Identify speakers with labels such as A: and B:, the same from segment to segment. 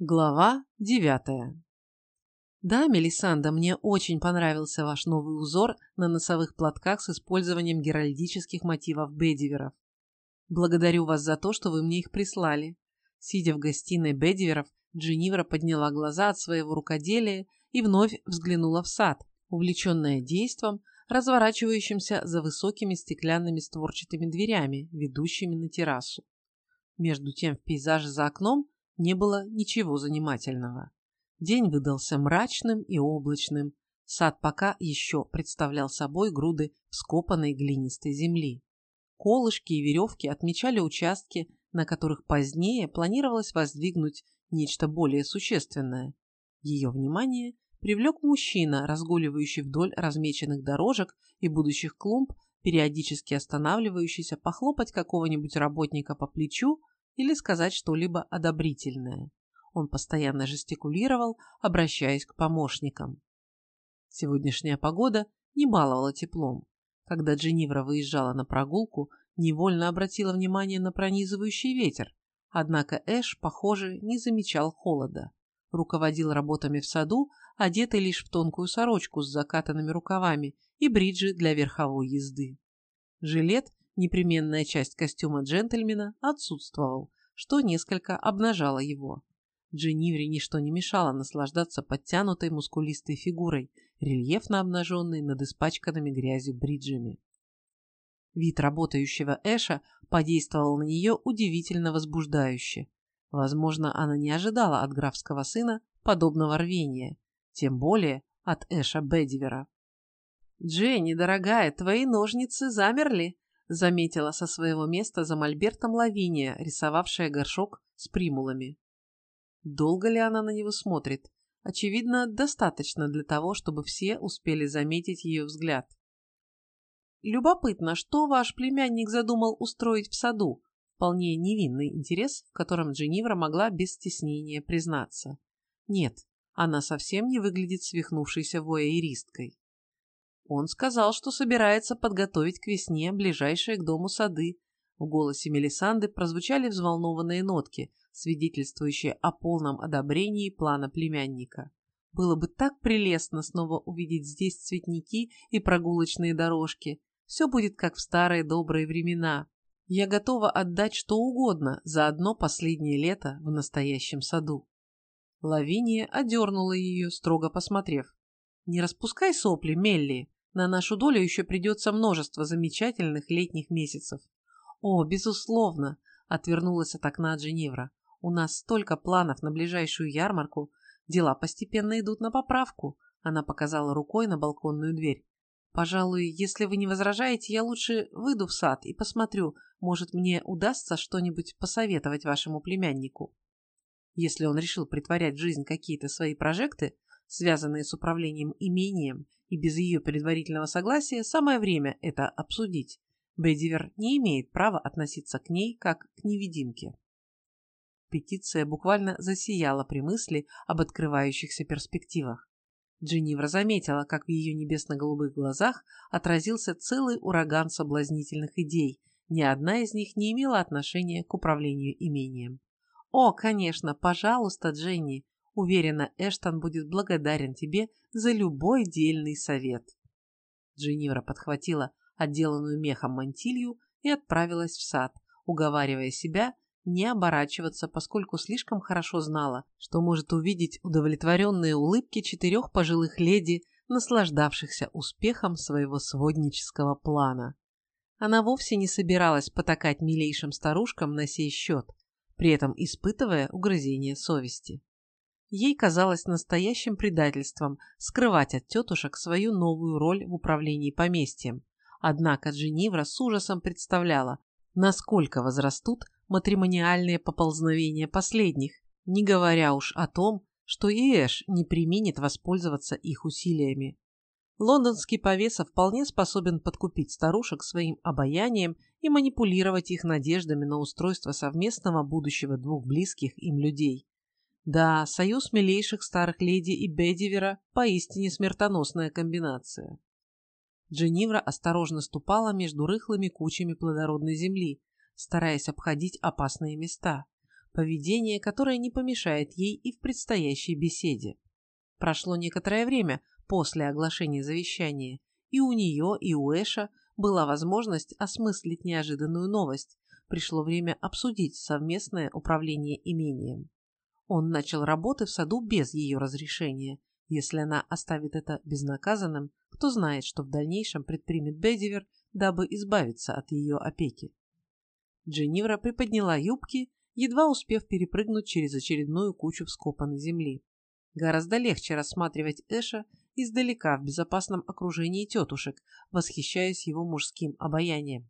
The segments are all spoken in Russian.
A: Глава девятая. Да, Мелисанда, мне очень понравился ваш новый узор на носовых платках с использованием геральдических мотивов Бедиверов. Благодарю вас за то, что вы мне их прислали. Сидя в гостиной Бедиверов, Дженнивра подняла глаза от своего рукоделия и вновь взглянула в сад, увлеченная действом, разворачивающимся за высокими стеклянными створчатыми дверями, ведущими на террасу. Между тем в пейзаже за окном не было ничего занимательного. День выдался мрачным и облачным. Сад пока еще представлял собой груды вскопанной глинистой земли. Колышки и веревки отмечали участки, на которых позднее планировалось воздвигнуть нечто более существенное. Ее внимание привлек мужчина, разгуливающий вдоль размеченных дорожек и будущих клумб, периодически останавливающийся похлопать какого-нибудь работника по плечу или сказать что-либо одобрительное. Он постоянно жестикулировал, обращаясь к помощникам. Сегодняшняя погода не баловала теплом. Когда Дженнивра выезжала на прогулку, невольно обратила внимание на пронизывающий ветер, однако Эш, похоже, не замечал холода. Руководил работами в саду, одетый лишь в тонкую сорочку с закатанными рукавами и бриджи для верховой езды. Жилет непременная часть костюма джентльмена отсутствовал, что несколько обнажало его. Дженнивре ничто не мешало наслаждаться подтянутой мускулистой фигурой, рельефно обнаженной над испачканными грязью бриджами. Вид работающего Эша подействовал на нее удивительно возбуждающе. Возможно, она не ожидала от графского сына подобного рвения, тем более от Эша Бедивера. «Дженни, дорогая, твои ножницы замерли!» Заметила со своего места за мольбертом Лавиния, рисовавшая горшок с примулами. Долго ли она на него смотрит? Очевидно, достаточно для того, чтобы все успели заметить ее взгляд. Любопытно, что ваш племянник задумал устроить в саду? Вполне невинный интерес, в котором Дженнивра могла без стеснения признаться. Нет, она совсем не выглядит свихнувшейся вояеристкой. Он сказал, что собирается подготовить к весне ближайшие к дому сады. В голосе Мелисанды прозвучали взволнованные нотки, свидетельствующие о полном одобрении плана племянника. Было бы так прелестно снова увидеть здесь цветники и прогулочные дорожки. Все будет как в старые добрые времена. Я готова отдать что угодно за одно последнее лето в настоящем саду. Лавиния одернула ее, строго посмотрев. «Не распускай сопли, Мелли. На нашу долю еще придется множество замечательных летних месяцев. О, безусловно, отвернулась от окна Дженевра. У нас столько планов на ближайшую ярмарку. Дела постепенно идут на поправку. Она показала рукой на балконную дверь. Пожалуй, если вы не возражаете, я лучше выйду в сад и посмотрю, может, мне удастся что-нибудь посоветовать вашему племяннику. Если он решил притворять в жизнь какие-то свои прожекты, связанные с управлением имением и без ее предварительного согласия самое время это обсудить. Бедивер не имеет права относиться к ней как к невидимке. Петиция буквально засияла при мысли об открывающихся перспективах. Дженнивра заметила, как в ее небесно-голубых глазах отразился целый ураган соблазнительных идей, ни одна из них не имела отношения к управлению имением. «О, конечно, пожалуйста, Дженни, Уверена, Эштон будет благодарен тебе за любой дельный совет. Дженнивра подхватила отделанную мехом мантилью и отправилась в сад, уговаривая себя не оборачиваться, поскольку слишком хорошо знала, что может увидеть удовлетворенные улыбки четырех пожилых леди, наслаждавшихся успехом своего своднического плана. Она вовсе не собиралась потакать милейшим старушкам на сей счет, при этом испытывая угрызение совести. Ей казалось настоящим предательством скрывать от тетушек свою новую роль в управлении поместьем. Однако Дженнивра с ужасом представляла, насколько возрастут матримониальные поползновения последних, не говоря уж о том, что и Эш не применит воспользоваться их усилиями. Лондонский повеса вполне способен подкупить старушек своим обаянием и манипулировать их надеждами на устройство совместного будущего двух близких им людей. Да, союз милейших старых леди и Бедивера поистине смертоносная комбинация. Дженнивра осторожно ступала между рыхлыми кучами плодородной земли, стараясь обходить опасные места. поведение, которое не помешает ей и в предстоящей беседе. Прошло некоторое время после оглашения завещания, и у нее, и у Эша была возможность осмыслить неожиданную новость. Пришло время обсудить совместное управление имением. Он начал работы в саду без ее разрешения. Если она оставит это безнаказанным, кто знает, что в дальнейшем предпримет Бедивер, дабы избавиться от ее опеки. Дженнивра приподняла юбки, едва успев перепрыгнуть через очередную кучу вскопанной земли. Гораздо легче рассматривать Эша издалека в безопасном окружении тетушек, восхищаясь его мужским обаянием.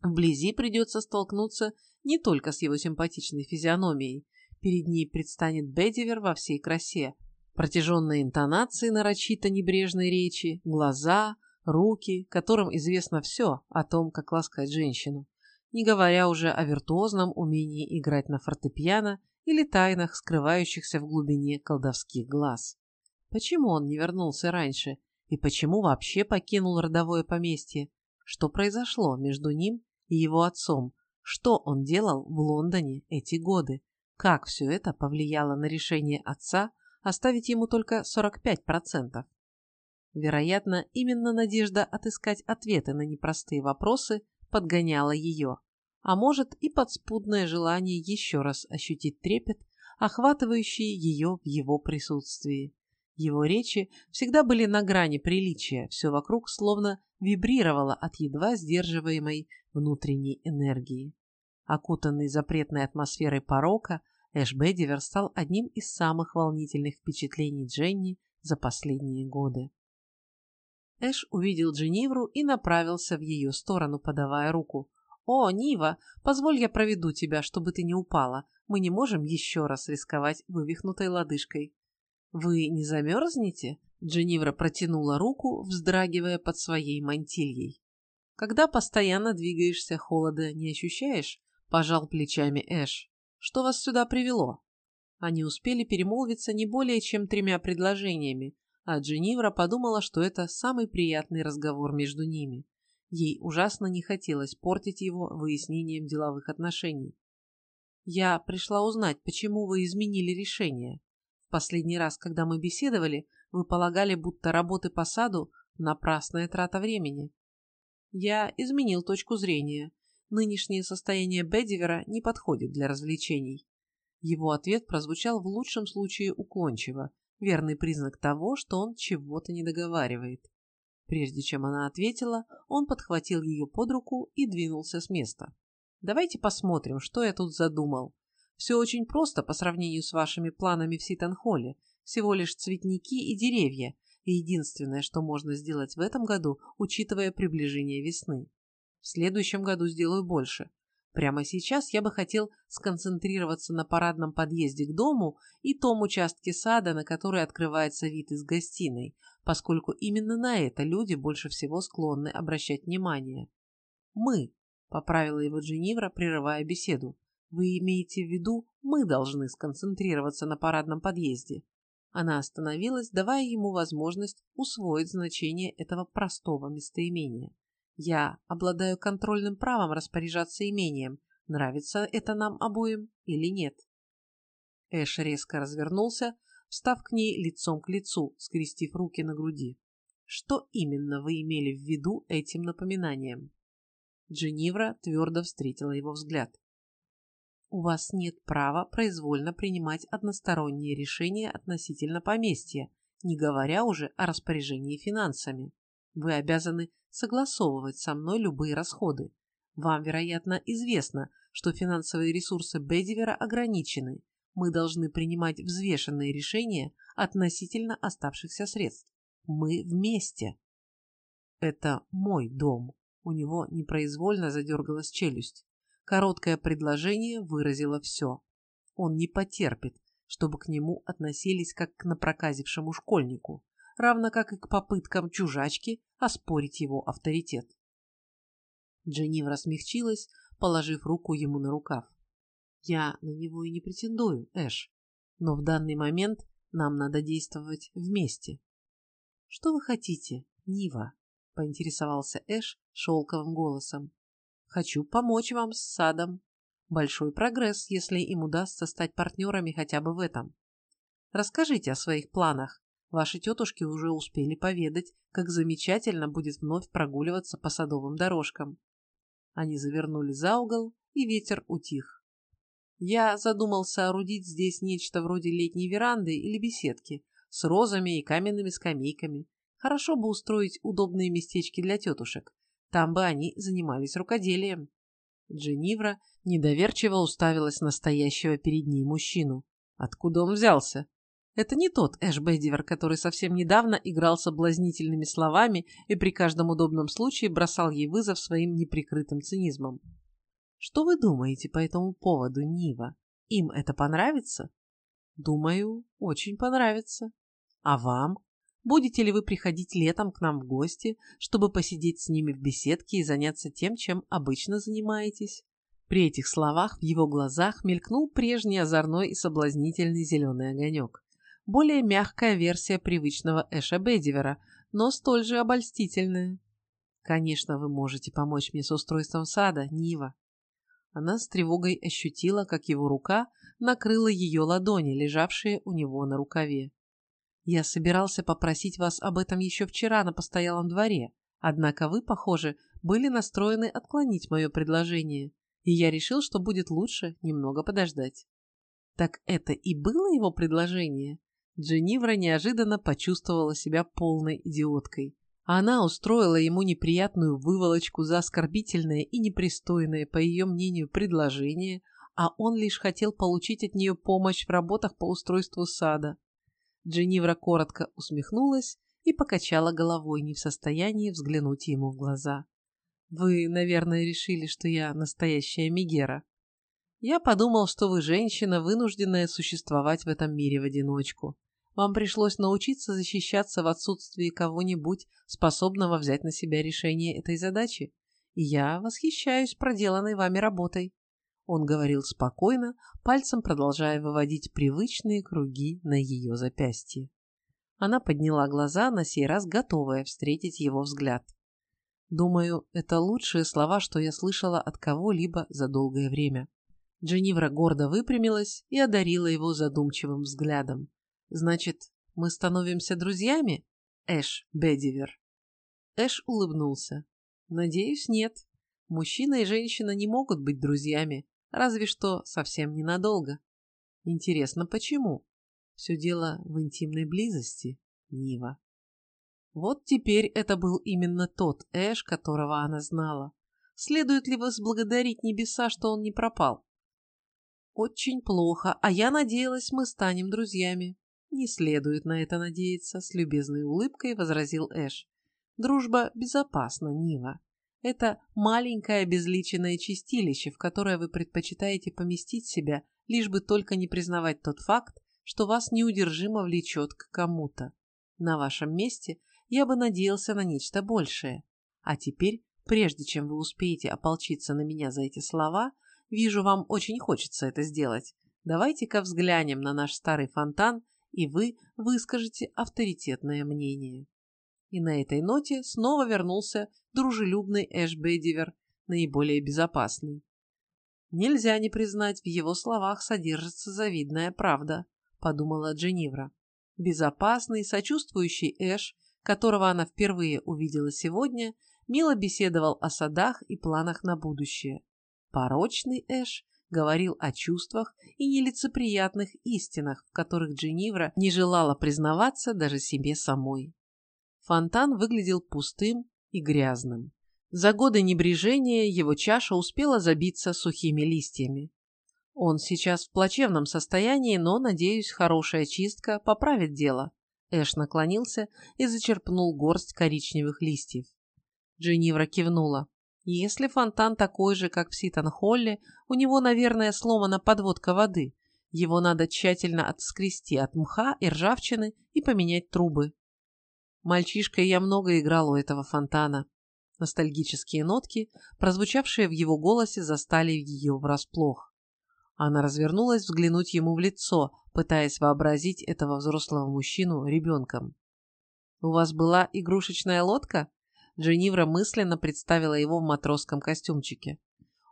A: Вблизи придется столкнуться не только с его симпатичной физиономией. Перед ней предстанет Бедивер во всей красе. Протяженные интонации нарочито небрежной речи, глаза, руки, которым известно все о том, как ласкать женщину не говоря уже о виртуозном умении играть на фортепиано или тайнах, скрывающихся в глубине колдовских глаз. Почему он не вернулся раньше? И почему вообще покинул родовое поместье? Что произошло между ним и его отцом? Что он делал в Лондоне эти годы? Как все это повлияло на решение отца оставить ему только 45%? Вероятно, именно надежда отыскать ответы на непростые вопросы подгоняла ее, а может и подспудное желание еще раз ощутить трепет, охватывающий ее в его присутствии. Его речи всегда были на грани приличия, все вокруг словно вибрировало от едва сдерживаемой внутренней энергии. Окутанный запретной атмосферой порока, Эш Бедивер стал одним из самых волнительных впечатлений Дженни за последние годы. Эш увидел Дженнивру и направился в ее сторону, подавая руку. «О, Нива, позволь я проведу тебя, чтобы ты не упала. Мы не можем еще раз рисковать вывихнутой лодыжкой». «Вы не замерзнете?» Дженнивра протянула руку, вздрагивая под своей мантильей. «Когда постоянно двигаешься, холода не ощущаешь?» – пожал плечами Эш. «Что вас сюда привело?» Они успели перемолвиться не более чем тремя предложениями, а Дженнивра подумала, что это самый приятный разговор между ними. Ей ужасно не хотелось портить его выяснением деловых отношений. «Я пришла узнать, почему вы изменили решение. В последний раз, когда мы беседовали, вы полагали, будто работы по саду – напрасная трата времени. Я изменил точку зрения. Нынешнее состояние Бедивера не подходит для развлечений». Его ответ прозвучал в лучшем случае уклончиво, верный признак того, что он чего-то не договаривает. Прежде чем она ответила, он подхватил ее под руку и двинулся с места. «Давайте посмотрим, что я тут задумал. Все очень просто по сравнению с вашими планами в Ситанхолле. Всего лишь цветники и деревья, и единственное, что можно сделать в этом году, учитывая приближение весны. В следующем году сделаю больше. Прямо сейчас я бы хотел сконцентрироваться на парадном подъезде к дому и том участке сада, на который открывается вид из гостиной, поскольку именно на это люди больше всего склонны обращать внимание. «Мы», — поправила его Дженнивра, прерывая беседу, «вы имеете в виду, мы должны сконцентрироваться на парадном подъезде». Она остановилась, давая ему возможность усвоить значение этого простого местоимения. Я обладаю контрольным правом распоряжаться имением, нравится это нам обоим или нет. Эш резко развернулся, встав к ней лицом к лицу, скрестив руки на груди. Что именно вы имели в виду этим напоминанием? Дженнивра твердо встретила его взгляд. У вас нет права произвольно принимать односторонние решения относительно поместья, не говоря уже о распоряжении финансами. Вы обязаны согласовывать со мной любые расходы. Вам, вероятно, известно, что финансовые ресурсы Бедивера ограничены. Мы должны принимать взвешенные решения относительно оставшихся средств. Мы вместе. Это мой дом. У него непроизвольно задергалась челюсть. Короткое предложение выразило все. Он не потерпит, чтобы к нему относились как к напроказившему школьнику равно как и к попыткам чужачки оспорить его авторитет. Дженнивра смягчилась, положив руку ему на рукав. «Я на него и не претендую, Эш, но в данный момент нам надо действовать вместе». «Что вы хотите, Нива?» — поинтересовался Эш шелковым голосом. «Хочу помочь вам с садом. Большой прогресс, если им удастся стать партнерами хотя бы в этом. Расскажите о своих планах. Ваши тетушки уже успели поведать, как замечательно будет вновь прогуливаться по садовым дорожкам. Они завернули за угол, и ветер утих. Я задумал соорудить здесь нечто вроде летней веранды или беседки с розами и каменными скамейками. Хорошо бы устроить удобные местечки для тетушек. Там бы они занимались рукоделием. Дженнивра недоверчиво уставилась на стоящего перед ней мужчину. Откуда он взялся? Это не тот Эш Бедивер, который совсем недавно играл соблазнительными словами и при каждом удобном случае бросал ей вызов своим неприкрытым цинизмом. Что вы думаете по этому поводу, Нива? Им это понравится? Думаю, очень понравится. А вам? Будете ли вы приходить летом к нам в гости, чтобы посидеть с ними в беседке и заняться тем, чем обычно занимаетесь? При этих словах в его глазах мелькнул прежний озорной и соблазнительный зеленый огонек. Более мягкая версия привычного Эша Бедивера, но столь же обольстительная. Конечно, вы можете помочь мне с устройством сада, Нива. Она с тревогой ощутила, как его рука накрыла ее ладони, лежавшие у него на рукаве. Я собирался попросить вас об этом еще вчера на постоялом дворе, однако вы, похоже, были настроены отклонить мое предложение, и я решил, что будет лучше немного подождать. Так это и было его предложение? Дженнивра неожиданно почувствовала себя полной идиоткой. Она устроила ему неприятную выволочку за оскорбительное и непристойное, по ее мнению, предложение, а он лишь хотел получить от нее помощь в работах по устройству сада. Дженнивра коротко усмехнулась и покачала головой, не в состоянии взглянуть ему в глаза. «Вы, наверное, решили, что я настоящая Мегера. Я подумал, что вы женщина, вынужденная существовать в этом мире в одиночку. Вам пришлось научиться защищаться в отсутствии кого-нибудь, способного взять на себя решение этой задачи. И я восхищаюсь проделанной вами работой. Он говорил спокойно, пальцем продолжая выводить привычные круги на ее запястье. Она подняла глаза, на сей раз готовая встретить его взгляд. Думаю, это лучшие слова, что я слышала от кого-либо за долгое время. Дженнивра гордо выпрямилась и одарила его задумчивым взглядом. Значит, мы становимся друзьями, Эш Бедивер? Эш улыбнулся. Надеюсь, нет. Мужчина и женщина не могут быть друзьями, разве что совсем ненадолго. Интересно, почему? Все дело в интимной близости, Нива. Вот теперь это был именно тот Эш, которого она знала. Следует ли возблагодарить небеса, что он не пропал? Очень плохо, а я надеялась, мы станем друзьями. «Не следует на это надеяться», — с любезной улыбкой возразил Эш. «Дружба безопасна, Нива. Это маленькое обезличенное чистилище, в которое вы предпочитаете поместить себя, лишь бы только не признавать тот факт, что вас неудержимо влечет к кому-то. На вашем месте я бы надеялся на нечто большее. А теперь, прежде чем вы успеете ополчиться на меня за эти слова, вижу, вам очень хочется это сделать. Давайте-ка взглянем на наш старый фонтан и вы выскажете авторитетное мнение. И на этой ноте снова вернулся дружелюбный Эш Бедивер, наиболее безопасный. Нельзя не признать, в его словах содержится завидная правда, подумала Дженнивра. Безопасный, сочувствующий Эш, которого она впервые увидела сегодня, мило беседовал о садах и планах на будущее. Порочный Эш говорил о чувствах и нелицеприятных истинах, в которых Дженнивра не желала признаваться даже себе самой. Фонтан выглядел пустым и грязным. За годы небрежения его чаша успела забиться сухими листьями. Он сейчас в плачевном состоянии, но, надеюсь, хорошая чистка поправит дело. Эш наклонился и зачерпнул горсть коричневых листьев. Дженнивра кивнула. Если фонтан такой же, как в Ситон-Холле, у него, наверное, сломана подводка воды. Его надо тщательно отскрести от мха и ржавчины и поменять трубы. Мальчишкой я много играл у этого фонтана. Ностальгические нотки, прозвучавшие в его голосе, застали ее врасплох. Она развернулась взглянуть ему в лицо, пытаясь вообразить этого взрослого мужчину ребенком. «У вас была игрушечная лодка?» Дженнивра мысленно представила его в матросском костюмчике.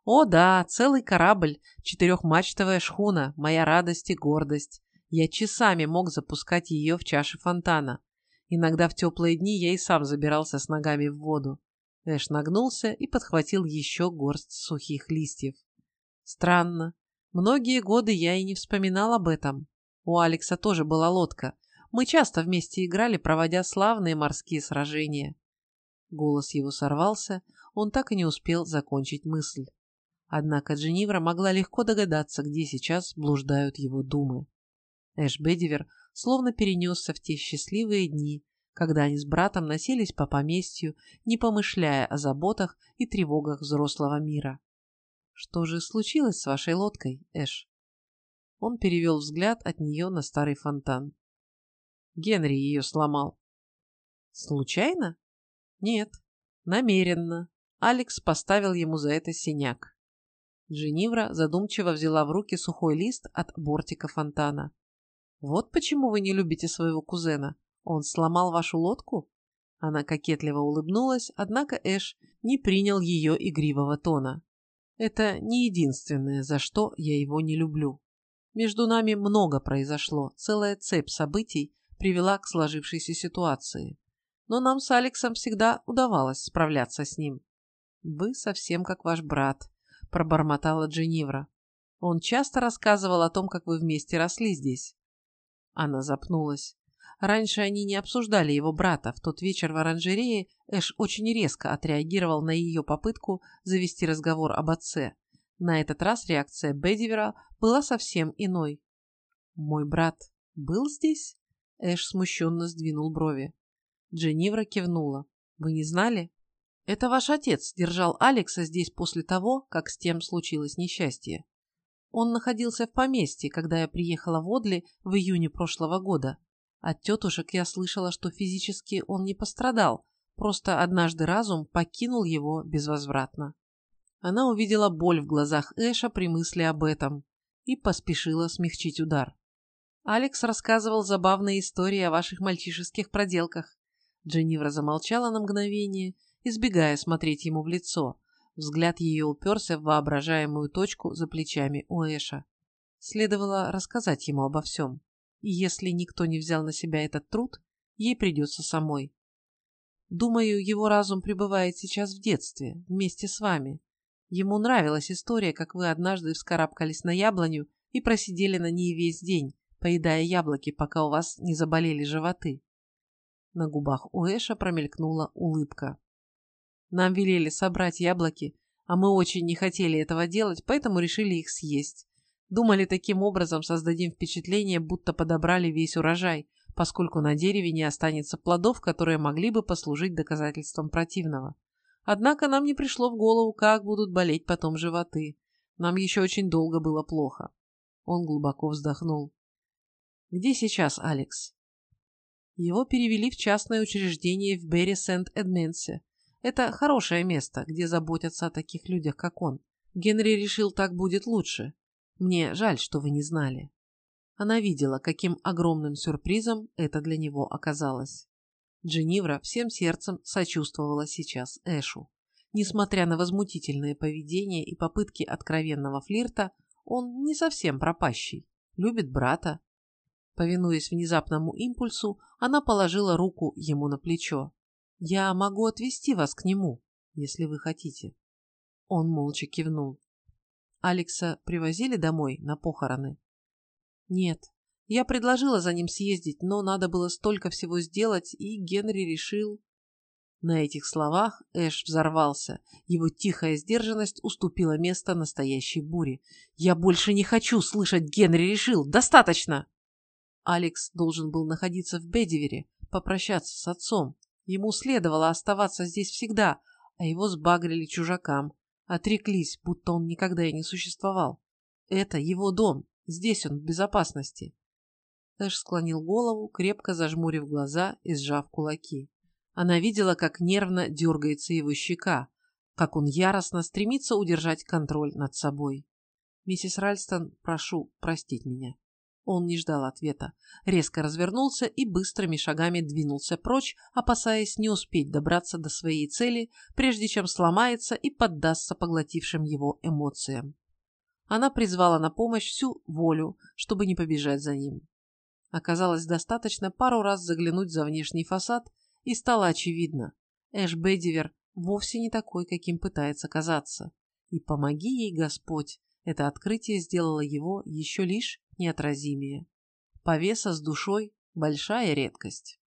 A: О да, целый корабль, четырехмачтовая шхуна, моя радость и гордость. Я часами мог запускать ее в чаше фонтана. Иногда в теплые дни я и сам забирался с ногами в воду. Эш нагнулся и подхватил еще горсть сухих листьев. Странно. Многие годы я и не вспоминал об этом. У Алекса тоже была лодка. Мы часто вместе играли, проводя славные морские сражения. Голос его сорвался, он так и не успел закончить мысль. Однако Дженнивра могла легко догадаться, где сейчас блуждают его думы. Эш Бедивер словно перенесся в те счастливые дни, когда они с братом носились по поместью, не помышляя о заботах и тревогах взрослого мира. «Что же случилось с вашей лодкой, Эш?» Он перевел взгляд от нее на старый фонтан. Генри ее сломал. «Случайно?» «Нет, намеренно. Алекс поставил ему за это синяк». Дженнивра задумчиво взяла в руки сухой лист от бортика фонтана. «Вот почему вы не любите своего кузена. Он сломал вашу лодку?» Она кокетливо улыбнулась, однако Эш не принял ее игривого тона. «Это не единственное, за что я его не люблю. Между нами много произошло, целая цепь событий привела к сложившейся ситуации. Но нам с Алексом всегда удавалось справляться с ним. «Вы совсем как ваш брат», – пробормотала Дженнивра. «Он часто рассказывал о том, как вы вместе росли здесь. Она запнулась. Раньше они не обсуждали его брата. В тот вечер в оранжерее Эш очень резко отреагировал на ее попытку завести разговор об отце. На этот раз реакция Бедивера была совсем иной. «Мой брат был здесь?» Эш смущенно сдвинул брови. Дженнивра кивнула. «Вы не знали?» «Это ваш отец держал Алекса здесь после того, как с тем случилось несчастье. Он находился в поместье, когда я приехала в Одли в июне прошлого года. От тетушек я слышала, что физически он не пострадал, просто однажды разум покинул его безвозвратно. Она увидела боль в глазах Эша при мысли об этом и поспешила смягчить удар. Алекс рассказывал забавные истории о ваших мальчишеских проделках. Дженнивра замолчала на мгновение, избегая смотреть ему в лицо, Взгляд ее уперся в воображаемую точку за плечами у Эша. Следовало рассказать ему обо всем. И если никто не взял на себя этот труд, ей придется самой. Думаю, его разум пребывает сейчас в детстве, вместе с вами. Ему нравилась история, как вы однажды вскарабкались на яблоню и просидели на ней весь день, поедая яблоки, пока у вас не заболели животы. На губах у Эша промелькнула улыбка. Нам велели собрать яблоки, а мы очень не хотели этого делать, поэтому решили их съесть. Думали, таким образом создадим впечатление, будто подобрали весь урожай, поскольку на дереве не останется плодов, которые могли бы послужить доказательством противного. Однако нам не пришло в голову, как будут болеть потом животы. Нам еще очень долго было плохо. Он глубоко вздохнул. «Где сейчас Алекс?» Его перевели в частное учреждение в Берри Сент-Эдменсе. Это хорошее место, где заботятся о таких людях, как он. Генри решил, так будет лучше. Мне жаль, что вы не знали. Она видела, каким огромным сюрпризом это для него оказалось. Дженнивра всем сердцем сочувствовала сейчас Эшу. Несмотря на возмутительное поведение и попытки откровенного флирта, он не совсем пропащий, любит брата. Повинуясь внезапному импульсу, она положила руку ему на плечо. Я могу отвезти вас к нему, если вы хотите. Он молча кивнул. Алекса привозили домой на похороны? Нет. Я предложила за ним съездить, но надо было столько всего сделать, и Генри решил... На этих словах Эш взорвался. Его тихая сдержанность уступила место настоящей буре. «Я больше не хочу слышать Генри решил! Достаточно!» Алекс должен был находиться в Бедивере, попрощаться с отцом. Ему следовало оставаться здесь всегда, а его сбагрили чужакам. Отреклись, будто он никогда и не существовал. Это его дом, здесь он в безопасности. Эш склонил голову, крепко зажмурив глаза и сжав кулаки. Она видела, как нервно дергается его щека, как он яростно стремится удержать контроль над собой. «Миссис Ральстон, прошу простить меня». Он не ждал ответа. Резко развернулся и быстрыми шагами двинулся прочь, опасаясь не успеть добраться до своей цели, прежде чем сломается и поддастся поглотившим его эмоциям. Она призвала на помощь всю волю, чтобы не побежать за ним. Оказалось достаточно пару раз заглянуть за внешний фасад, и стало очевидно. Эш Бедивер вовсе не такой, каким пытается казаться. И помоги ей Господь, это открытие сделало его еще лишь неотразимее. Повеса с душой – большая редкость.